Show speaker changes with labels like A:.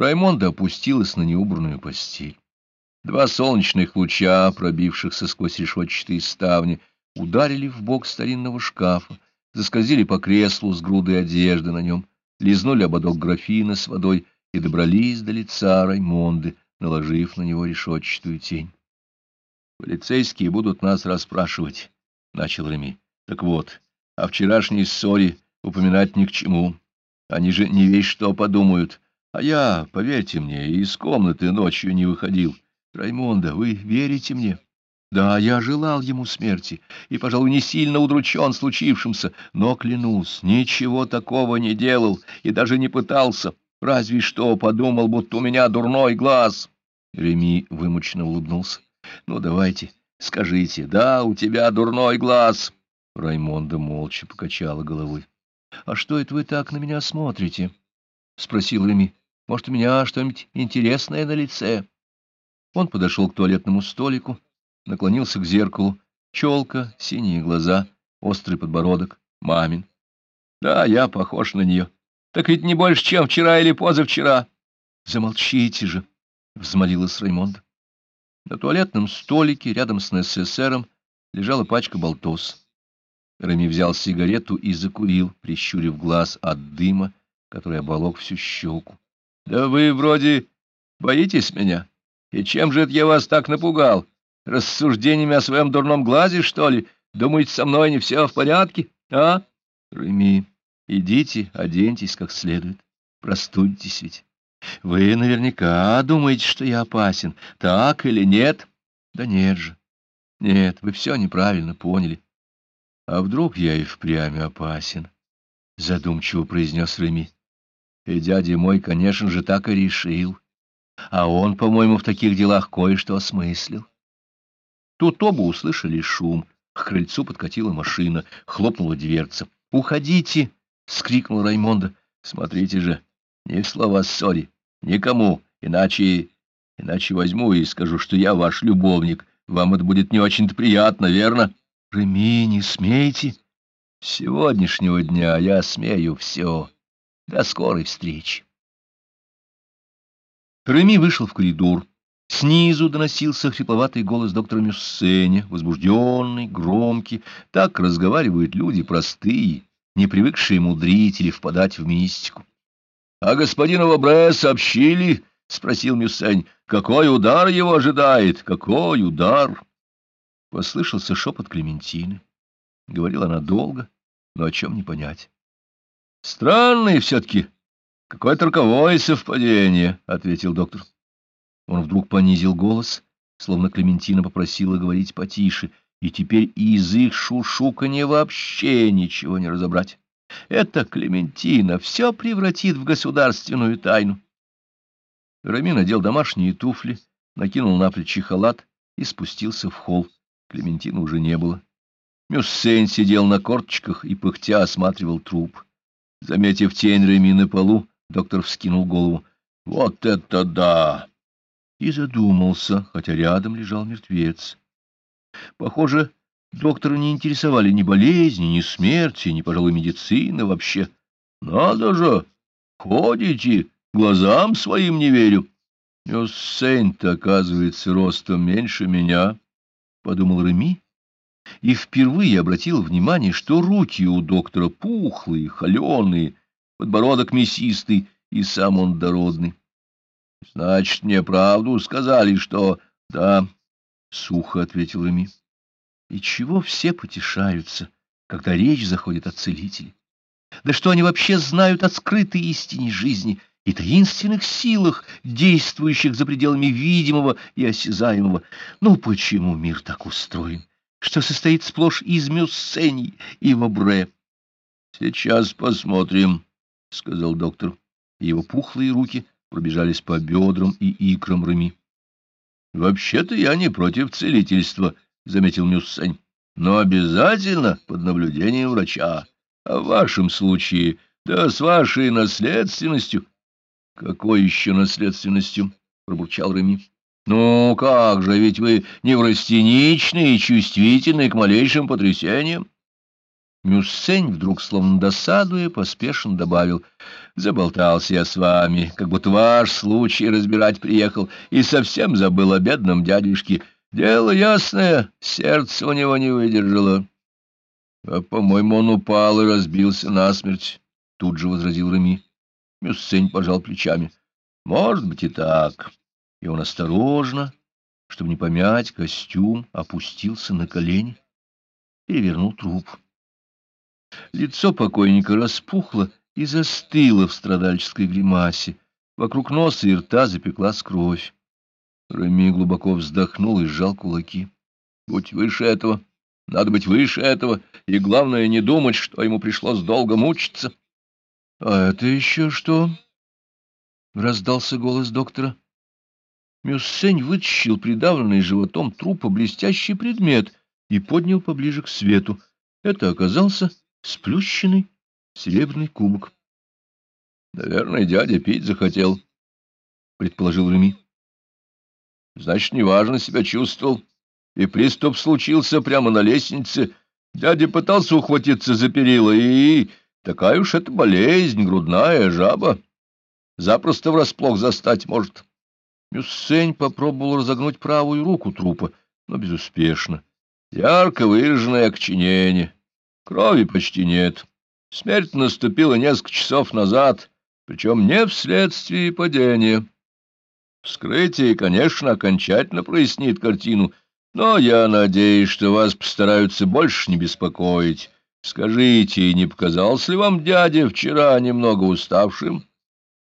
A: Раймонда опустилась на неубранную постель. Два солнечных луча, пробившихся сквозь решетчатые ставни, ударили в бок старинного шкафа, заскользили по креслу с грудой одежды на нем, лизнули ободок графина с водой и добрались до лица Раймонды, наложив на него решетчатую тень. «Полицейские будут нас расспрашивать», — начал Реми. «Так вот, о вчерашней ссоре упоминать ни к чему. Они же не весь что подумают. А я, поверьте мне, из комнаты ночью не выходил. Раймонда, вы верите мне?» Да, я желал ему смерти и, пожалуй, не сильно удручен случившимся, но, клянусь, ничего такого не делал и даже не пытался. Разве что подумал, будто у меня дурной глаз. Реми вымученно улыбнулся. — Ну, давайте, скажите, да, у тебя дурной глаз. Раймонда молча покачала головой. — А что это вы так на меня смотрите? — спросил Реми. — Может, у меня что-нибудь интересное на лице? Он подошел к туалетному столику наклонился к зеркалу. Челка, синие глаза, острый подбородок, мамин. Да, я похож на нее. Так ведь не больше, чем вчера или позавчера. Замолчите же, — взмолилась Раймонд. На туалетном столике рядом с НССРом лежала пачка болтос. Рами взял сигарету и закурил, прищурив глаз от дыма, который оболок всю щеку. — Да вы вроде боитесь меня? И чем же это я вас так напугал? Рассуждениями о своем дурном глазе, что ли? Думаете, со мной не все в порядке, а? Реми, идите, оденьтесь как следует. Простудитесь ведь. Вы наверняка думаете, что я опасен, так или нет? Да нет же. Нет, вы все неправильно поняли. А вдруг я и впрямь опасен? Задумчиво произнес Реми. И дядя мой, конечно же, так и решил. А он, по-моему, в таких делах кое-что осмыслил. Тут оба услышали шум. К крыльцу подкатила машина, хлопнула дверца. «Уходите!» — скрикнул Раймонда. «Смотрите же, ни слова ссори, никому, иначе... Иначе возьму и скажу, что я ваш любовник. Вам это будет не очень-то приятно, верно?» «Реми, не смейте!» «С сегодняшнего дня я смею все. До скорой встречи!» Реми вышел в коридор. Снизу доносился хрипловатый голос доктора Мюссене, возбужденный, громкий. Так разговаривают люди простые, не привыкшие мудрить или впадать в мистику. — А господину Вабре сообщили? — спросил Мюссень. — Какой удар его ожидает? Какой удар? Послышался шепот Клементины. Говорила она долго, но о чем не понять. — Странное все-таки. Какое-то роковое совпадение, — ответил доктор. Он вдруг понизил голос, словно Клементина попросила говорить потише, и теперь из их шушуканья вообще ничего не разобрать. Это Клементина все превратит в государственную тайну. Рами надел домашние туфли, накинул на плечи халат и спустился в холл. Клементина уже не было. Мюссейн сидел на корточках и пыхтя осматривал труп. Заметив тень Реми на полу, доктор вскинул голову. — Вот это да! и задумался, хотя рядом лежал мертвец. Похоже, доктора не интересовали ни болезни, ни смерти, ни, пожалуй, медицина вообще. Надо же, ходите, глазам своим не верю. Юссейн-то, оказывается, ростом меньше меня, — подумал Реми, и впервые обратил внимание, что руки у доктора пухлые, холеные, подбородок мясистый, и сам он дородный. — Значит, мне правду сказали, что... — Да, — сухо ответил Реми. — И чего все потешаются, когда речь заходит о целителе? Да что они вообще знают о скрытой истине жизни и таинственных силах, действующих за пределами видимого и осязаемого? Ну, почему мир так устроен, что состоит сплошь из мюссений и вобре? — Сейчас посмотрим, — сказал доктор. Его пухлые руки пробежались по бедрам и икрам Реми. — Вообще-то я не против целительства, — заметил Мюссень, — но обязательно под наблюдением врача. А в вашем случае, да с вашей наследственностью... — Какой еще наследственностью? — пробурчал Реми. — Ну как же, ведь вы неврастеничный и чувствительный к малейшим потрясениям. Мюссень, вдруг словно досадуя, поспешно добавил. «Заболтался я с вами, как будто ваш случай разбирать приехал, и совсем забыл о бедном дядюшке. Дело ясное, сердце у него не выдержало». «А, по-моему, он упал и разбился насмерть», — тут же возразил Реми. Мюссень пожал плечами. «Может быть и так». И он осторожно, чтобы не помять костюм, опустился на колени, перевернул труп. Лицо покойника распухло и застыло в страдальческой гримасе. Вокруг носа и рта запеклась кровь. Рами глубоко вздохнул и сжал кулаки. Будь выше этого, надо быть выше этого, и главное не думать, что ему пришлось долго мучиться. — А это еще что? — раздался голос доктора. Мюссень вытащил придавленный животом трупа блестящий предмет и поднял поближе к свету. Это оказался сплющенный серебряный кубок. — Наверное, дядя пить захотел, — предположил Реми. — Значит, неважно себя чувствовал, и приступ случился прямо на лестнице. Дядя пытался ухватиться за перила, и... Такая уж это болезнь, грудная жаба. Запросто врасплох застать может. Мюссень попробовал разогнуть правую руку трупа, но безуспешно. Ярко выраженное окченение. Крови почти нет. Смерть наступила несколько часов назад, причем не вследствие падения. Вскрытие, конечно, окончательно прояснит картину, но я надеюсь, что вас постараются больше не беспокоить. Скажите, не показался ли вам дядя вчера немного уставшим?